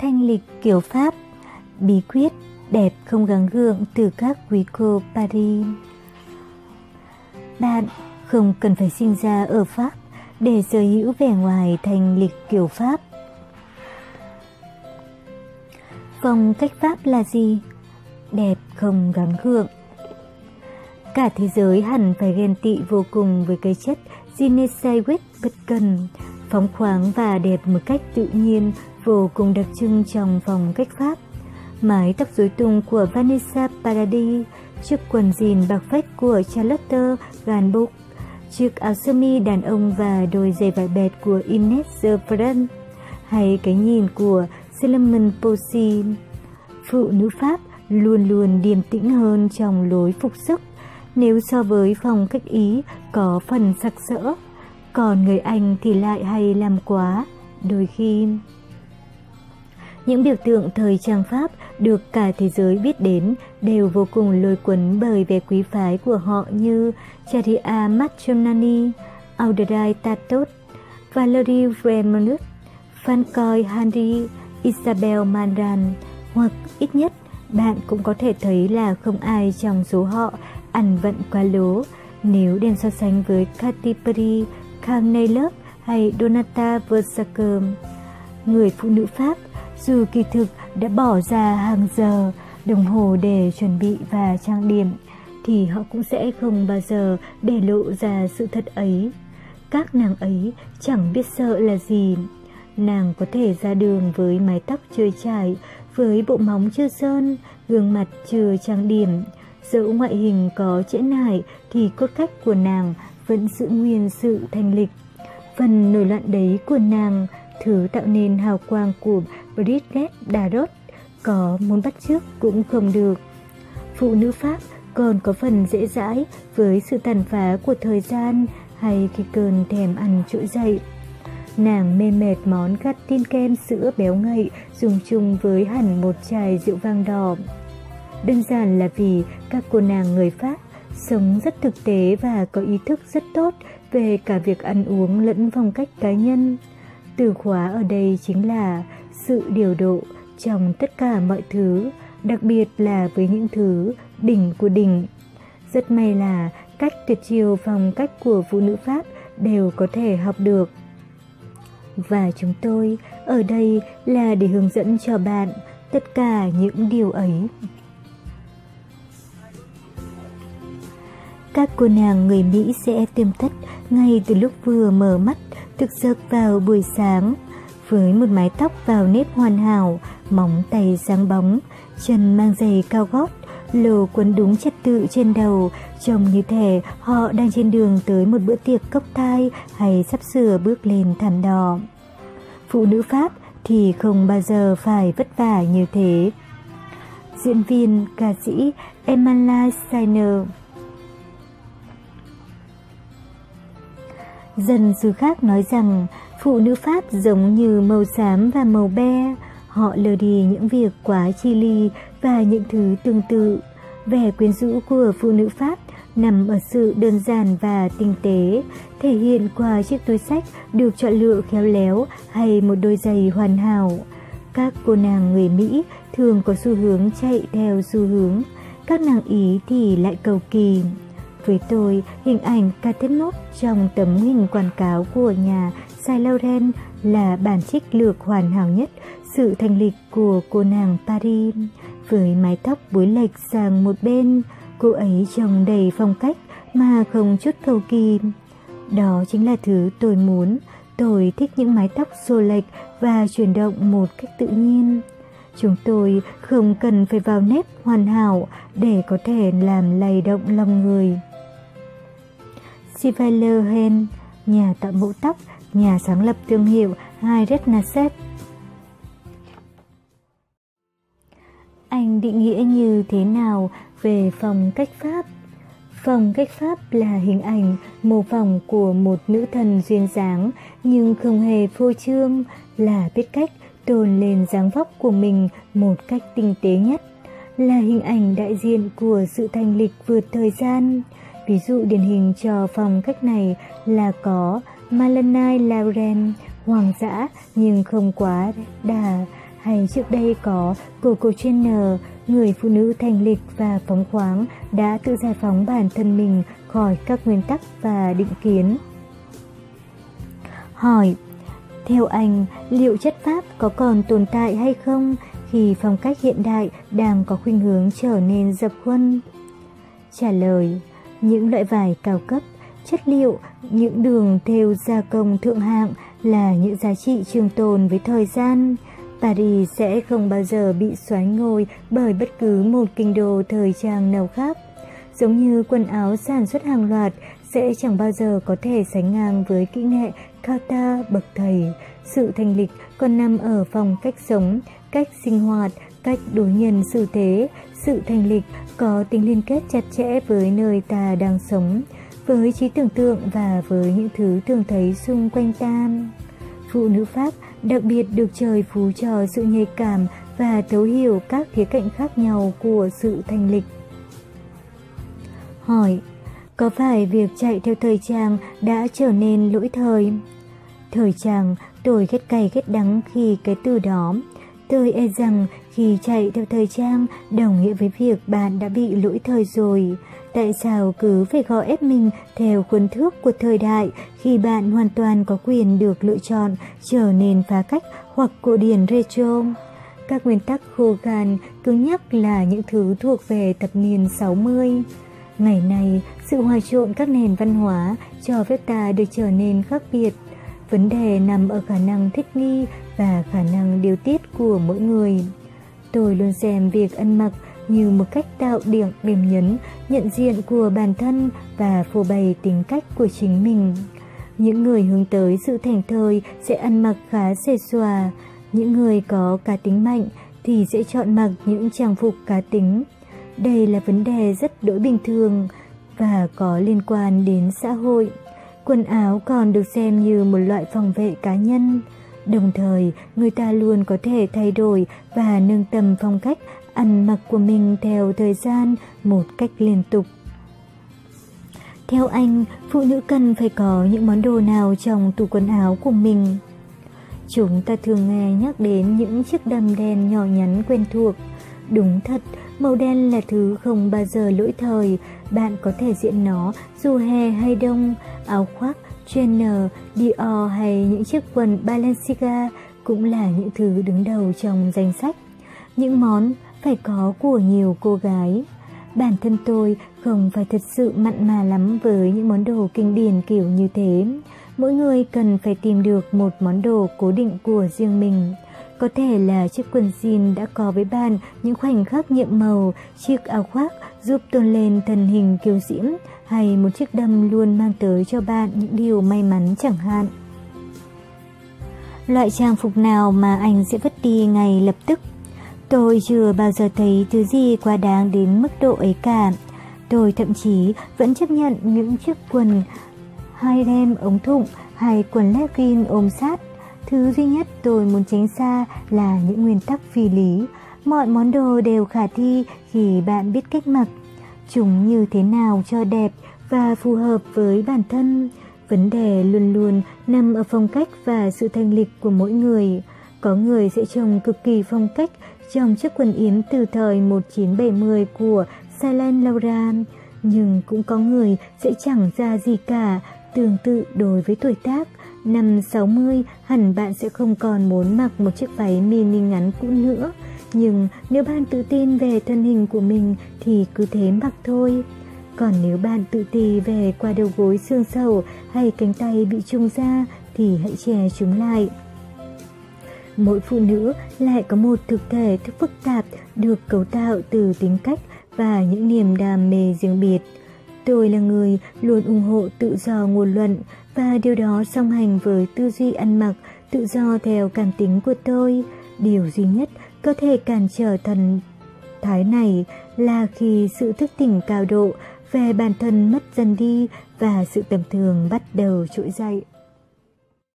thanh lịch kiểu Pháp, bí quyết đẹp không gắng gượng từ các quý cô Paris. Bạn không cần phải sinh ra ở Pháp để sở hữu vẻ ngoài thanh lịch kiểu Pháp. Phong cách Pháp là gì? Đẹp không gắng gượng. Cả thế giới hẳn phải ghen tị vô cùng với cái chất Ginesewit bất cần, phóng khoáng và đẹp một cách tự nhiên, vô cùng đặc trưng trong phong cách Pháp. Mái tóc rối tung của Vanessa Paradis, chiếc quần jean bạc phách của Charlotte Gainsbourg, chiếc áo sơ mi đàn ông và đôi giày vải bẹt của Ines Zerbrand, hay cái nhìn của Solomon Posey. Phụ nữ Pháp luôn luôn điềm tĩnh hơn trong lối phục sức nếu so với phong cách Ý có phần sặc sỡ, còn người Anh thì lại hay làm quá, đôi khi. Những biểu tượng thời trang Pháp được cả thế giới biết đến đều vô cùng lôi cuốn bởi vẻ quý phái của họ như Charia Macchonani, Audrey Tatot, Valerie Vremenut, Francois Henry, Isabel Mandan hoặc ít nhất bạn cũng có thể thấy là không ai trong số họ ăn vận quá lố nếu đem so sánh với Katy Perry, Carney hay Donata Versace. Người phụ nữ Pháp dù kỳ thực đã bỏ ra hàng giờ đồng hồ để chuẩn bị và trang điểm thì họ cũng sẽ không bao giờ để lộ ra sự thật ấy. Các nàng ấy chẳng biết sợ là gì. Nàng có thể ra đường với mái tóc chưa trải, với bộ móng chưa sơn, gương mặt chưa trang điểm, Dẫu ngoại hình có trễ nải thì cốt cách của nàng vẫn giữ nguyên sự thanh lịch. Phần nổi loạn đấy của nàng, thứ tạo nên hào quang của Bridget Darot, có muốn bắt chước cũng không được. Phụ nữ Pháp còn có phần dễ dãi với sự tàn phá của thời gian hay khi cơn thèm ăn trỗi dậy. Nàng mê mệt món gắt tin kem sữa béo ngậy dùng chung với hẳn một chai rượu vang đỏ. Đơn giản là vì các cô nàng người Pháp sống rất thực tế và có ý thức rất tốt về cả việc ăn uống lẫn phong cách cá nhân. Từ khóa ở đây chính là sự điều độ trong tất cả mọi thứ, đặc biệt là với những thứ đỉnh của đỉnh. Rất may là cách tuyệt chiêu phong cách của phụ nữ Pháp đều có thể học được. Và chúng tôi ở đây là để hướng dẫn cho bạn tất cả những điều ấy. Các cô nàng người Mỹ sẽ tiêm thất ngay từ lúc vừa mở mắt, thực giấc vào buổi sáng. Với một mái tóc vào nếp hoàn hảo, móng tay sáng bóng, chân mang giày cao gót, lồ quấn đúng trật tự trên đầu, trông như thể họ đang trên đường tới một bữa tiệc cốc thai hay sắp sửa bước lên thảm đỏ. Phụ nữ Pháp thì không bao giờ phải vất vả như thế. Diễn viên, ca sĩ Emala Steiner Dần sư khác nói rằng phụ nữ Pháp giống như màu xám và màu be, họ lờ đi những việc quá chi ly và những thứ tương tự. Vẻ quyến rũ của phụ nữ Pháp nằm ở sự đơn giản và tinh tế, thể hiện qua chiếc túi sách được chọn lựa khéo léo hay một đôi giày hoàn hảo. Các cô nàng người Mỹ thường có xu hướng chạy theo xu hướng, các nàng Ý thì lại cầu kỳ. Với tôi, hình ảnh Catenot trong tấm hình quảng cáo của nhà Saint Laurent là bản trích lược hoàn hảo nhất sự thành lịch của cô nàng Paris. Với mái tóc búi lệch sang một bên, cô ấy trông đầy phong cách mà không chút cầu kỳ. Đó chính là thứ tôi muốn. Tôi thích những mái tóc xô lệch và chuyển động một cách tự nhiên. Chúng tôi không cần phải vào nếp hoàn hảo để có thể làm lay động lòng người. Sivailer Hen, nhà tạo mẫu tóc, nhà sáng lập thương hiệu Hairet Nasset. Anh định nghĩa như thế nào về phong cách Pháp? Phong cách Pháp là hình ảnh mô phỏng của một nữ thần duyên dáng nhưng không hề phô trương, là biết cách tôn lên dáng vóc của mình một cách tinh tế nhất, là hình ảnh đại diện của sự thanh lịch vượt thời gian. Ví dụ điển hình cho phong cách này là có Malanai Lauren, hoàng dã nhưng không quá đà, Hay trước đây có Coco Chanel, người phụ nữ thành lịch và phóng khoáng đã tự giải phóng bản thân mình khỏi các nguyên tắc và định kiến. Hỏi, theo anh, liệu chất Pháp có còn tồn tại hay không khi phong cách hiện đại đang có khuynh hướng trở nên dập khuôn? Trả lời, những loại vải cao cấp, chất liệu, những đường thêu gia công thượng hạng là những giá trị trường tồn với thời gian. Paris sẽ không bao giờ bị xoáy ngôi bởi bất cứ một kinh đô thời trang nào khác. Giống như quần áo sản xuất hàng loạt sẽ chẳng bao giờ có thể sánh ngang với kỹ nghệ kata bậc thầy. Sự thành lịch còn nằm ở phong cách sống, cách sinh hoạt, cách đối nhân xử thế. Sự thành lịch có tính liên kết chặt chẽ với nơi ta đang sống, với trí tưởng tượng và với những thứ thường thấy xung quanh ta. Phụ nữ Pháp đặc biệt được trời phú cho sự nhạy cảm và thấu hiểu các khía cạnh khác nhau của sự thành lịch. Hỏi, có phải việc chạy theo thời trang đã trở nên lỗi thời? Thời trang, tôi ghét cay ghét đắng khi cái từ đó. Tôi e rằng khi chạy theo thời trang đồng nghĩa với việc bạn đã bị lỗi thời rồi. Tại sao cứ phải gò ép mình theo khuôn thước của thời đại khi bạn hoàn toàn có quyền được lựa chọn trở nên phá cách hoặc cổ điển retro? Các nguyên tắc khô khan cứng nhắc là những thứ thuộc về thập niên 60. Ngày nay, sự hòa trộn các nền văn hóa cho phép ta được trở nên khác biệt. Vấn đề nằm ở khả năng thích nghi và khả năng điều tiết của mỗi người. Tôi luôn xem việc ăn mặc như một cách tạo điểm điểm nhấn, nhận diện của bản thân và phô bày tính cách của chính mình. Những người hướng tới sự thành thơi sẽ ăn mặc khá xề xòa, những người có cá tính mạnh thì sẽ chọn mặc những trang phục cá tính. Đây là vấn đề rất đối bình thường và có liên quan đến xã hội. Quần áo còn được xem như một loại phòng vệ cá nhân. Đồng thời, người ta luôn có thể thay đổi và nâng tầm phong cách ăn mặc của mình theo thời gian một cách liên tục. Theo anh, phụ nữ cần phải có những món đồ nào trong tủ quần áo của mình? Chúng ta thường nghe nhắc đến những chiếc đầm đen nhỏ nhắn quen thuộc. Đúng thật, màu đen là thứ không bao giờ lỗi thời, bạn có thể diện nó dù hè hay đông, áo khoác, Chanel, Dior hay những chiếc quần Balenciaga cũng là những thứ đứng đầu trong danh sách. Những món phải có của nhiều cô gái. Bản thân tôi không phải thật sự mặn mà lắm với những món đồ kinh điển kiểu như thế. Mỗi người cần phải tìm được một món đồ cố định của riêng mình. Có thể là chiếc quần jean đã có với bạn những khoảnh khắc nhiệm màu, chiếc áo khoác giúp tôn lên thân hình kiêu diễm, hay một chiếc đầm luôn mang tới cho bạn những điều may mắn chẳng hạn. Loại trang phục nào mà anh sẽ vứt đi ngay lập tức? Tôi chưa bao giờ thấy thứ gì quá đáng đến mức độ ấy cả. Tôi thậm chí vẫn chấp nhận những chiếc quần hai đem ống thụng hay quần legging ôm sát. Thứ duy nhất tôi muốn tránh xa là những nguyên tắc phi lý. Mọi món đồ đều khả thi khi bạn biết cách mặc. Chúng như thế nào cho đẹp và phù hợp với bản thân. Vấn đề luôn luôn nằm ở phong cách và sự thanh lịch của mỗi người. Có người sẽ trông cực kỳ phong cách trong chiếc quần yếm từ thời 1970 của Silent Laura. nhưng cũng có người sẽ chẳng ra gì cả, tương tự đối với tuổi tác. Năm 60 hẳn bạn sẽ không còn muốn mặc một chiếc váy mini ngắn cũ nữa, nhưng nếu bạn tự tin về thân hình của mình thì cứ thế mặc thôi. Còn nếu bạn tự ti về qua đầu gối xương sầu hay cánh tay bị trung ra thì hãy che chúng lại. Mỗi phụ nữ lại có một thực thể thức phức tạp được cấu tạo từ tính cách và những niềm đam mê riêng biệt. Tôi là người luôn ủng hộ tự do ngôn luận, và điều đó song hành với tư duy ăn mặc, tự do theo cảm tính của tôi. Điều duy nhất có thể cản trở thần thái này là khi sự thức tỉnh cao độ về bản thân mất dần đi và sự tầm thường bắt đầu trỗi dậy.